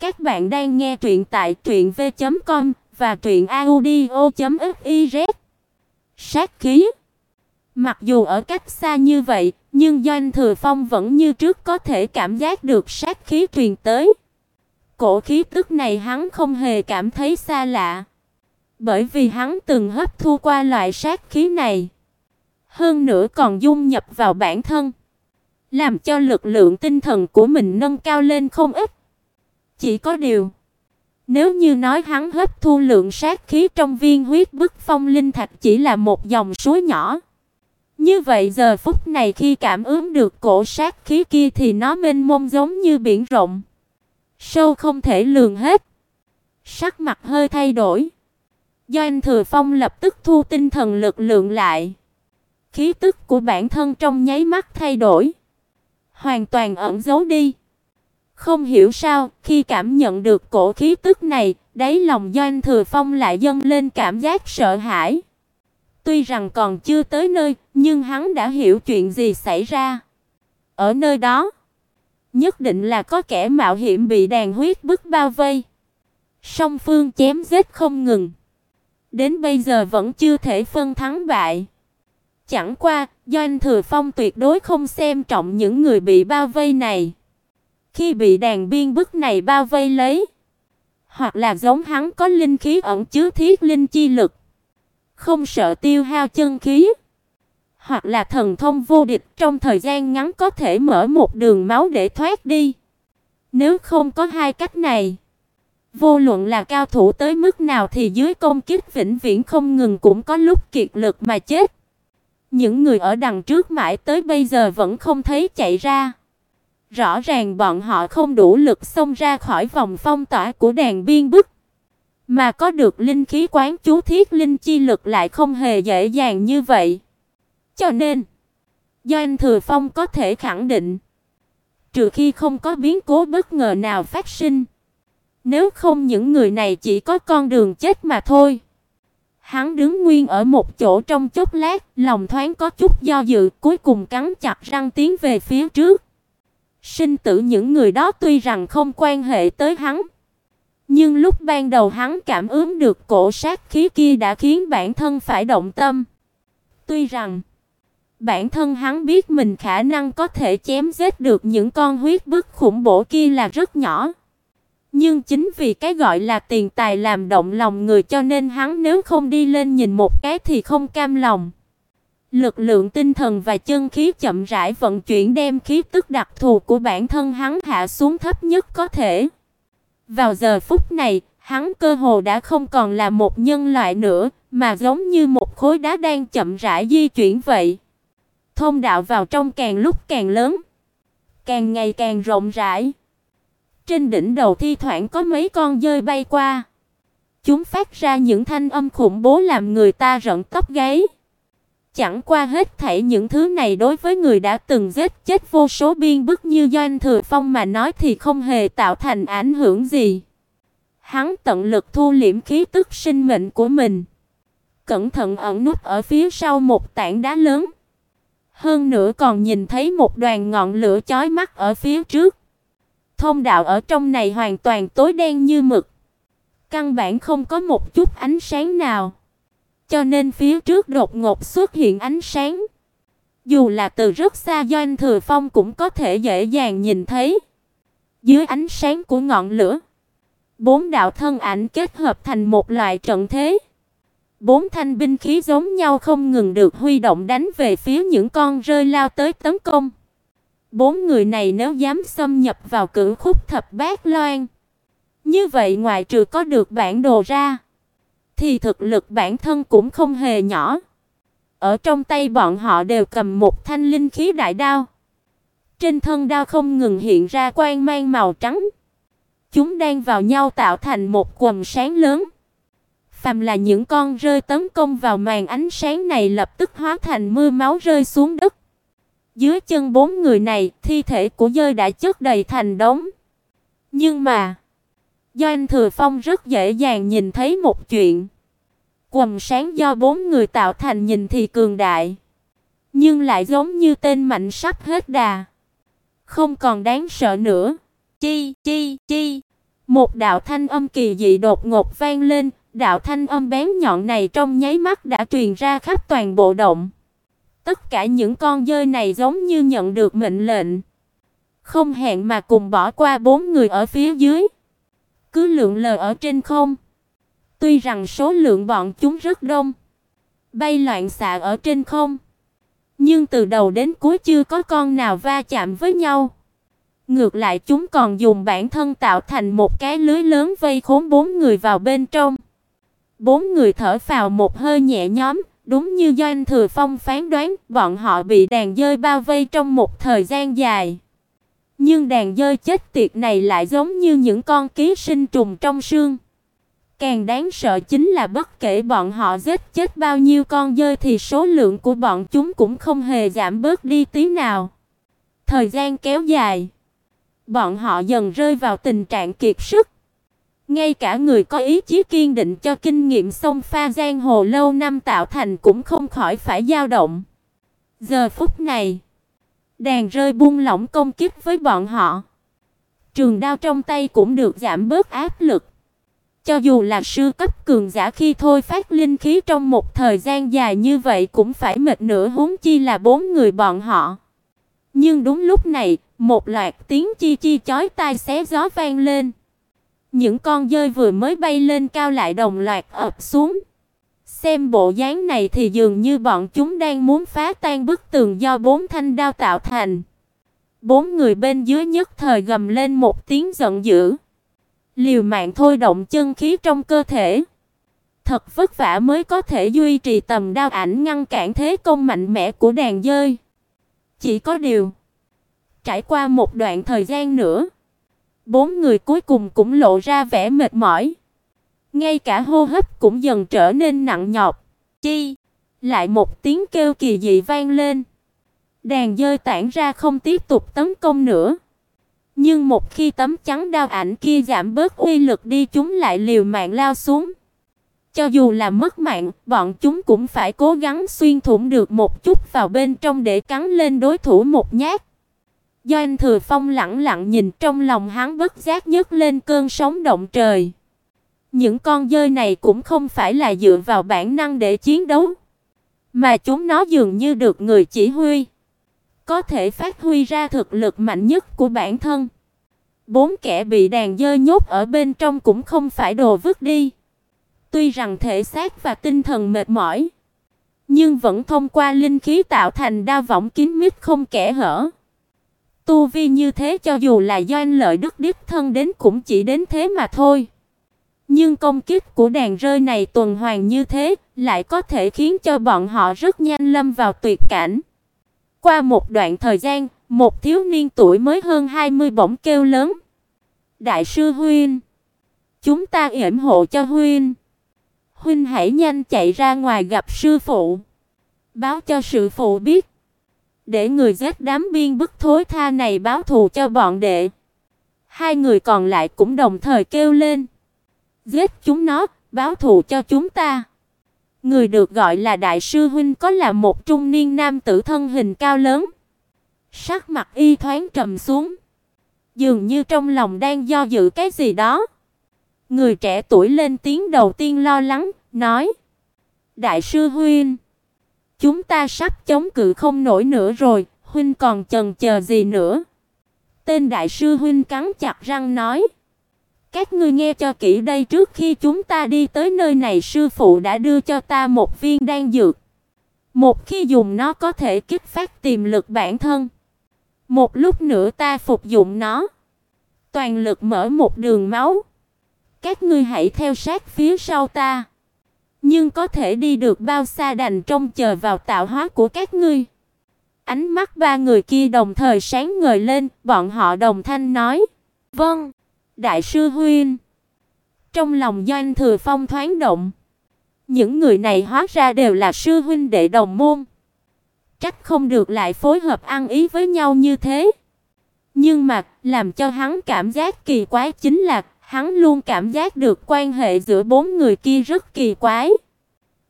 Các bạn đang nghe truyện tại truyệnv.com và truyệnaudio.fiz. Sát khí. Mặc dù ở cách xa như vậy, nhưng Doanh Thừa Phong vẫn như trước có thể cảm giác được sát khí truyền tới. Cổ khí tức này hắn không hề cảm thấy xa lạ, bởi vì hắn từng hấp thu qua loại sát khí này, hơn nữa còn dung nhập vào bản thân, làm cho lực lượng tinh thần của mình nâng cao lên không ít. Chỉ có điều, nếu như nói hắn hấp thu lượng sát khí trong viên huyết bức phong linh thạch chỉ là một dòng suối nhỏ, như vậy giờ phút này khi cảm ứng được cổ sát khí kia thì nó mênh mông giống như biển rộng, sâu không thể lường hết. Sắc mặt hơi thay đổi, Doanh Thừa Phong lập tức thu tinh thần lực lượng lại. Khí tức của bản thân trong nháy mắt thay đổi, hoàn toàn ẩn giấu đi. Không hiểu sao, khi cảm nhận được cổ khí tức này, đáy lòng Doanh Thừa Phong lại dâng lên cảm giác sợ hãi. Tuy rằng còn chưa tới nơi, nhưng hắn đã hiểu chuyện gì xảy ra. Ở nơi đó, nhất định là có kẻ mạo hiểm bị đàn huyết bức bao vây. Song phương chém giết không ngừng. Đến bây giờ vẫn chưa thể phân thắng bại. Chẳng qua, Doanh Thừa Phong tuyệt đối không xem trọng những người bị bao vây này. Khi bị đàn biên bức này bao vây lấy, hoặc là giống hắn có linh khí ẩn chứa thiết linh chi lực, không sợ tiêu hao chân khí, hoặc là thần thông vô địch trong thời gian ngắn có thể mở một đường máu để thoát đi. Nếu không có hai cách này, vô luận là cao thủ tới mức nào thì dưới công kích vĩnh viễn không ngừng cũng có lúc kiệt lực mà chết. Những người ở đằng trước mãi tới bây giờ vẫn không thấy chạy ra. Rõ ràng bọn họ không đủ lực xông ra khỏi vòng phong tỏa của đàn biên bức, mà có được linh khí quán chú thiết linh chi lực lại không hề dễ dàng như vậy. Cho nên, Doanh Thừa Phong có thể khẳng định, trừ khi không có biến cố bất ngờ nào phát sinh, nếu không những người này chỉ có con đường chết mà thôi. Hắn đứng nguyên ở một chỗ trong chốc lát, lòng thoáng có chút do dự, cuối cùng cắn chặt răng tiến về phía trước. Sinh tử những người đó tuy rằng không quan hệ tới hắn, nhưng lúc ban đầu hắn cảm ứng được cổ sát khí kia đã khiến bản thân phải động tâm. Tuy rằng bản thân hắn biết mình khả năng có thể chém giết được những con huyết bức khủng bố kia là rất nhỏ. Nhưng chính vì cái gọi là tiền tài làm động lòng người cho nên hắn nếu không đi lên nhìn một cái thì không cam lòng. Lực lượng tinh thần và chân khí chậm rãi vận chuyển đem khí tức đặc thù của bản thân hắn hạ xuống thấp nhất có thể. Vào giờ phút này, hắn cơ hồ đã không còn là một nhân loại nữa, mà giống như một khối đá đang chậm rãi di chuyển vậy. Thông đạo vào trong càng lúc càng lớn, càng ngày càng rộng rãi. Trên đỉnh đầu thi thoảng có mấy con dơi bay qua. Chúng phát ra những thanh âm khủng bố làm người ta rợn tóc gáy. Chẳng qua hết thảy những thứ này đối với người đã từng giết chết vô số biên bức như Doanh Thừa Phong mà nói thì không hề tạo thành ảnh hưởng gì. Hắn tận lực thu liễm khí tức sinh mệnh của mình, cẩn thận ẩn núp ở phía sau một tảng đá lớn. Hơn nữa còn nhìn thấy một đoàn ngọn lửa chói mắt ở phía trước. Thông đạo ở trong này hoàn toàn tối đen như mực, căn bản không có một chút ánh sáng nào cho nên phía trước đột ngột xuất hiện ánh sáng. Dù là từ rất xa Doanh Thừa Phong cũng có thể dễ dàng nhìn thấy. Dưới ánh sáng của ngọn lửa, bốn đạo thân ảnh kết hợp thành một loại trận thế. Bốn thanh binh khí giống nhau không ngừng được huy động đánh về phía những con rơi lao tới tấn công. Bốn người này nếu dám xâm nhập vào cửu khúc thập bát loan, như vậy ngoài trừ có được bản đồ ra, thì thực lực bản thân cũng không hề nhỏ. Ở trong tay bọn họ đều cầm một thanh linh khí đại đao. Trên thân đao không ngừng hiện ra quang mang màu trắng. Chúng đang vào nhau tạo thành một quầng sáng lớn. Phàm là những con rơi tấn công vào màn ánh sáng này lập tức hóa thành mưa máu rơi xuống đất. Dưới chân bốn người này, thi thể của rơi đã chất đầy thành đống. Nhưng mà, Doanh Thừa Phong rất dễ dàng nhìn thấy một chuyện. Quần sáng do bốn người tạo thành nhìn thì cường đại, nhưng lại giống như tên mạnh sắp hết đà, không còn đáng sợ nữa. Chi chi chi. Một đạo thanh âm kỳ dị đột ngột vang lên, đạo thanh âm bén nhọn này trong nháy mắt đã truyền ra khắp toàn bộ động. Tất cả những con dơi này giống như nhận được mệnh lệnh, không hẹn mà cùng bỏ qua bốn người ở phía dưới, cứ lượn lờ ở trên không. Tuy rằng số lượng bọn chúng rất đông, bay loạn xạ ở trên không, nhưng từ đầu đến cuối chưa có con nào va chạm với nhau. Ngược lại chúng còn dùng bản thân tạo thành một cái lưới lớn vây khốn bốn người vào bên trong. Bốn người thở phào một hơi nhẹ nhõm, đúng như Doanh Thừa Phong phán đoán, bọn họ bị đàn dơi bao vây trong một thời gian dài. Nhưng đàn dơi chết tiệt này lại giống như những con ký sinh trùng trong xương. Càng đáng sợ chính là bất kể bọn họ giết chết bao nhiêu con dơi thì số lượng của bọn chúng cũng không hề giảm bớt đi tí nào. Thời gian kéo dài, bọn họ dần rơi vào tình trạng kiệt sức. Ngay cả người có ý chí kiên định cho kinh nghiệm sông pha giang hồ lâu năm tạo thành cũng không khỏi phải dao động. Giờ phút này, đàn rơi buông lỏng công kích với bọn họ. Trường đao trong tay cũng được giảm bớt áp lực. Cho dù là sư cấp cường giả khi thôi phát linh khí trong một thời gian dài như vậy cũng phải mệt nửa huống chi là bốn người bọn họ. Nhưng đúng lúc này, một loạt tiếng chi chi chói tai xé gió vang lên. Những con dơi vừa mới bay lên cao lại đồng loạt ập xuống. Xem bộ dáng này thì dường như bọn chúng đang muốn phá tan bức tường do bốn thanh đao tạo thành. Bốn người bên dưới nhất thời gầm lên một tiếng giận dữ. Liều mạng thôi động chân khí trong cơ thể. Thật vất vả mới có thể duy trì tầm đao ảnh ngăn cản thế công mạnh mẽ của đàn dơi. Chỉ có điều, trải qua một đoạn thời gian nữa, bốn người cuối cùng cũng lộ ra vẻ mệt mỏi. Ngay cả hô hấp cũng dần trở nên nặng nhọc. Chi, lại một tiếng kêu kỳ dị vang lên. Đàn dơi tản ra không tiếp tục tấn công nữa. Nhưng một khi tấm chắn đao ảnh kia giảm bớt uy lực đi chúng lại liều mạng lao xuống. Cho dù là mất mạng, bọn chúng cũng phải cố gắng xuyên thủng được một chút vào bên trong để cắn lên đối thủ một nhát. Do anh Thừa Phong lặng lặng nhìn trong lòng hắn bất giác nhấc lên cơn sóng động trời. Những con dơi này cũng không phải là dựa vào bản năng để chiến đấu, mà chúng nó dường như được người chỉ huy có thể phát huy ra thực lực mạnh nhất của bản thân. Bốn kẻ bị đàn dơi nhốt ở bên trong cũng không phải đồ vứt đi. Tuy rằng thể xác và tinh thần mệt mỏi, nhưng vẫn thông qua linh khí tạo thành đa võng kín mít không kẽ hở. Tu vi như thế cho dù là do anh lợi đức đích thân đến cũng chỉ đến thế mà thôi. Nhưng công kích của đàn rơi này tuần hoàn như thế, lại có thể khiến cho bọn họ rất nhanh lâm vào tuyệt cảnh. Qua một đoạn thời gian, một thiếu niên tuổi mới hơn 20 bỗng kêu lớn. Đại sư Huynh, chúng ta yểm hộ cho Huynh. Huynh hãy nhanh chạy ra ngoài gặp sư phụ. Báo cho sư phụ biết. Để người giết đám biên bức thối tha này báo thù cho bọn đệ. Hai người còn lại cũng đồng thời kêu lên. Giết chúng nó, báo thù cho chúng ta. Người được gọi là đại sư huynh có là một trung niên nam tử thân hình cao lớn. Sắc mặt y thoáng trầm xuống, dường như trong lòng đang do dự cái gì đó. Người trẻ tuổi lên tiếng đầu tiên lo lắng, nói: "Đại sư huynh, chúng ta sắp chống cự không nổi nữa rồi, huynh còn chần chờ gì nữa?" Tên đại sư huynh cắn chặt răng nói: các ngươi nghe cho kỹ đây trước khi chúng ta đi tới nơi này sư phụ đã đưa cho ta một viên đan dược. Một khi dùng nó có thể kích phát tiềm lực bản thân. Một lúc nữa ta phục dụng nó, toàn lực mở một đường máu. Các ngươi hãy theo sát phía sau ta. Nhưng có thể đi được bao xa đành trông chờ vào tạo hóa của các ngươi. Ánh mắt ba người kia đồng thời sáng ngời lên, bọn họ đồng thanh nói: "Vâng." Đại sư huynh. Trong lòng Doanh Thừa Phong thoáng động. Những người này hóa ra đều là sư huynh đệ đồng môn. Trách không được lại phối hợp ăn ý với nhau như thế. Nhưng mà, làm cho hắn cảm giác kỳ quái chính là hắn luôn cảm giác được quan hệ giữa bốn người kia rất kỳ quái.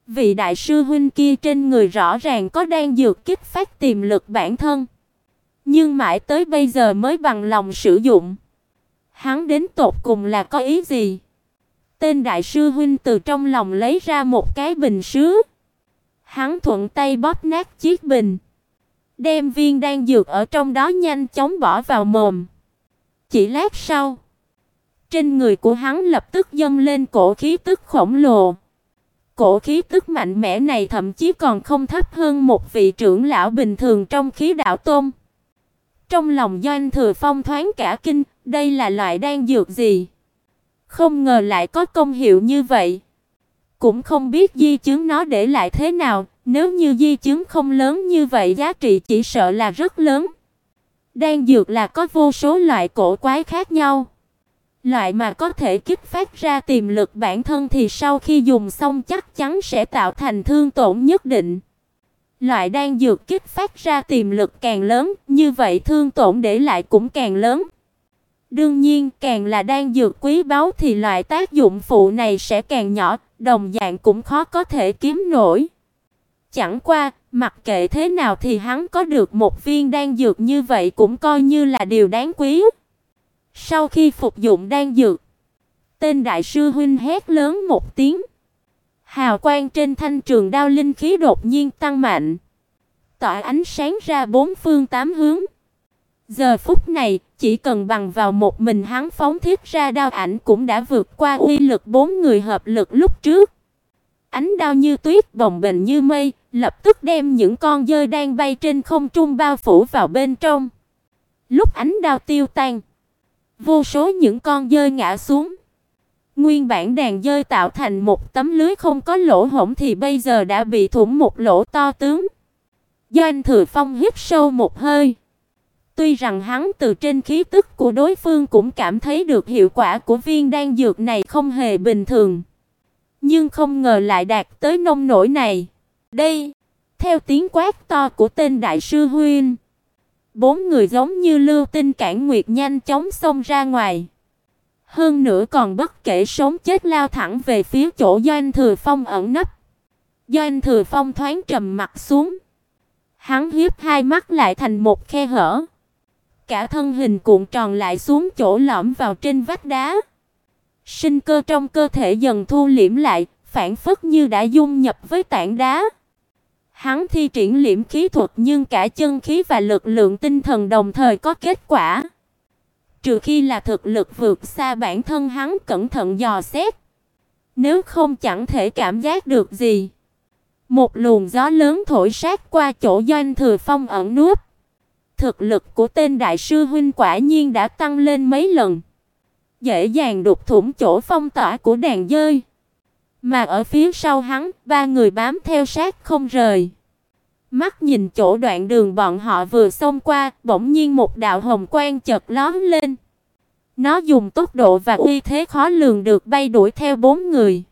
Vị đại sư huynh kia trên người rõ ràng có đang dược kích phát tiềm lực bản thân, nhưng mãi tới bây giờ mới bằng lòng sử dụng. Hắn đến tột cùng là có ý gì? Tên đại sư huynh từ trong lòng lấy ra một cái bình sứ. Hắn thuận tay bóp nát chiếc bình, đem viên đan dược ở trong đó nhanh chóng bỏ vào mồm. Chỉ lát sau, trên người của hắn lập tức dâng lên cổ khí tức khổng lồ. Cổ khí tức mạnh mẽ này thậm chí còn không thấp hơn một vị trưởng lão bình thường trong khí đạo tôn. Trong lòng Doanh Thừa Phong thoáng cả kinh, đây là loại đan dược gì? Không ngờ lại có công hiệu như vậy. Cũng không biết di chứng nó để lại thế nào, nếu như di chứng không lớn như vậy giá trị chỉ sợ là rất lớn. Đan dược là có vô số loại cổ quái khác nhau. Loại mà có thể kích phát ra tiềm lực bản thân thì sau khi dùng xong chắc chắn sẽ tạo thành thương tổn nhất định. Loại đan dược kích phát ra tiềm lực càng lớn, như vậy thương tổn để lại cũng càng lớn. Đương nhiên, càng là đan dược quý báu thì loại tác dụng phụ này sẽ càng nhỏ, đồng dạng cũng khó có thể kiếm nổi. Chẳng qua, mặc kệ thế nào thì hắn có được một viên đan dược như vậy cũng coi như là điều đáng quý. Sau khi phục dụng đan dược, tên đại sư huynh hét lớn một tiếng. Hào quang trên thanh trường đao linh khí đột nhiên tăng mạnh, tỏa ánh sáng ra bốn phương tám hướng. Giờ phút này, chỉ cần bằng vào một mình hắn phóng thiết ra đao ảnh cũng đã vượt qua uy lực bốn người hợp lực lúc trước. Ánh đao như tuyết bồng bềnh như mây, lập tức đem những con dơi đang bay trên không trung bao phủ vào bên trong. Lúc ánh đao tiêu tan, vô số những con dơi ngã xuống. Nguyên bản đàn dơi tạo thành một tấm lưới không có lỗ hổng thì bây giờ đã bị thủng một lỗ to tướng. Doanh Thừa Phong hít sâu một hơi. Tuy rằng hắn từ trên khí tức của đối phương cũng cảm thấy được hiệu quả của viên đan dược này không hề bình thường, nhưng không ngờ lại đạt tới nông nổi này. Đây, theo tiếng quát to của tên đại sư huynh, bốn người giống như lưu tinh cản nguyệt nhanh chóng xông ra ngoài. Hơn nữa còn bất kể sống chết lao thẳng về phía chỗ Doanh Thừa Phong ẩn nấp. Doanh Thừa Phong thoáng trầm mặt xuống. Hắn hiếp hai mắt lại thành một khe hở cả thân hình cuộn tròn lại xuống chỗ lõm vào trên vách đá. Sinh cơ trong cơ thể dần thu liễm lại, phản phất như đã dung nhập với tảng đá. Hắn thi triển liễm khí thuật nhưng cả chân khí và lực lượng tinh thần đồng thời có kết quả. Trừ khi là thực lực vượt xa bản thân hắn cẩn thận dò xét. Nếu không chẳng thể cảm giác được gì. Một luồng gió lớn thổi sát qua chỗ Doanh Thừa Phong ẩn núp. Thực lực của tên đại sư huynh quả nhiên đã tăng lên mấy lần. Dễ dàng đục thủng chỗ phong tỏa của đàn dơi. Mà ở phía sau hắn, ba người bám theo sát không rời. Mắt nhìn chỗ đoạn đường bọn họ vừa xông qua, bỗng nhiên một đạo hồng quang chợt lóe lên. Nó dùng tốc độ và uy thế khó lường được bay đuổi theo bốn người.